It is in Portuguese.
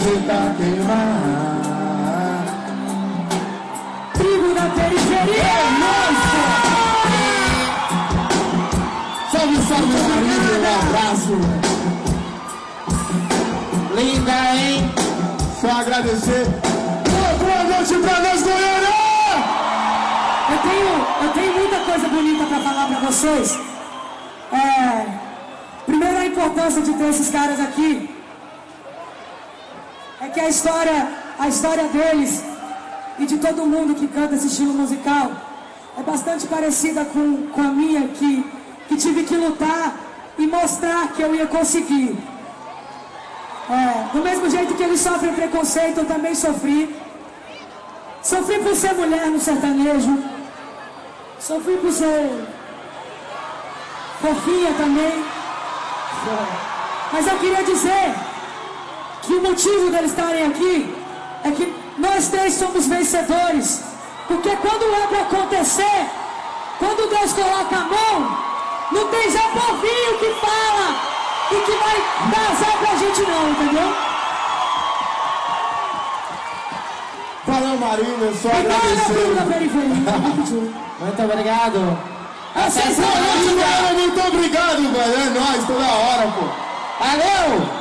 preta queimar. Trigo na periferia é nossa! Salve, salve, marido, um abraço. Linda, hein? Só agradecer. Boa noite pra nós, Goiânia! Eu tenho, eu tenho muita coisa bonita pra falar pra vocês. É, primeiro, a importância de ter esses caras aqui parecida com, com a minha aqui, que tive que lutar e mostrar que eu ia conseguir. É, do mesmo jeito que eles sofrem preconceito, eu também sofri. Sofri por ser mulher no sertanejo. Sofri por ser fofinha também. Mas eu queria dizer que o motivo deles estarem aqui é que nós três somos vencedores. Porque quando é para acontecer, quando Deus coloca a mão, não tem Zé Povinho que fala e que vai dar azar pra gente não, entendeu? Valeu, Marília, só agradecer. da periferia. Muito obrigado. Vocês são Muito obrigado, velho. É nóis, toda hora, pô. Valeu!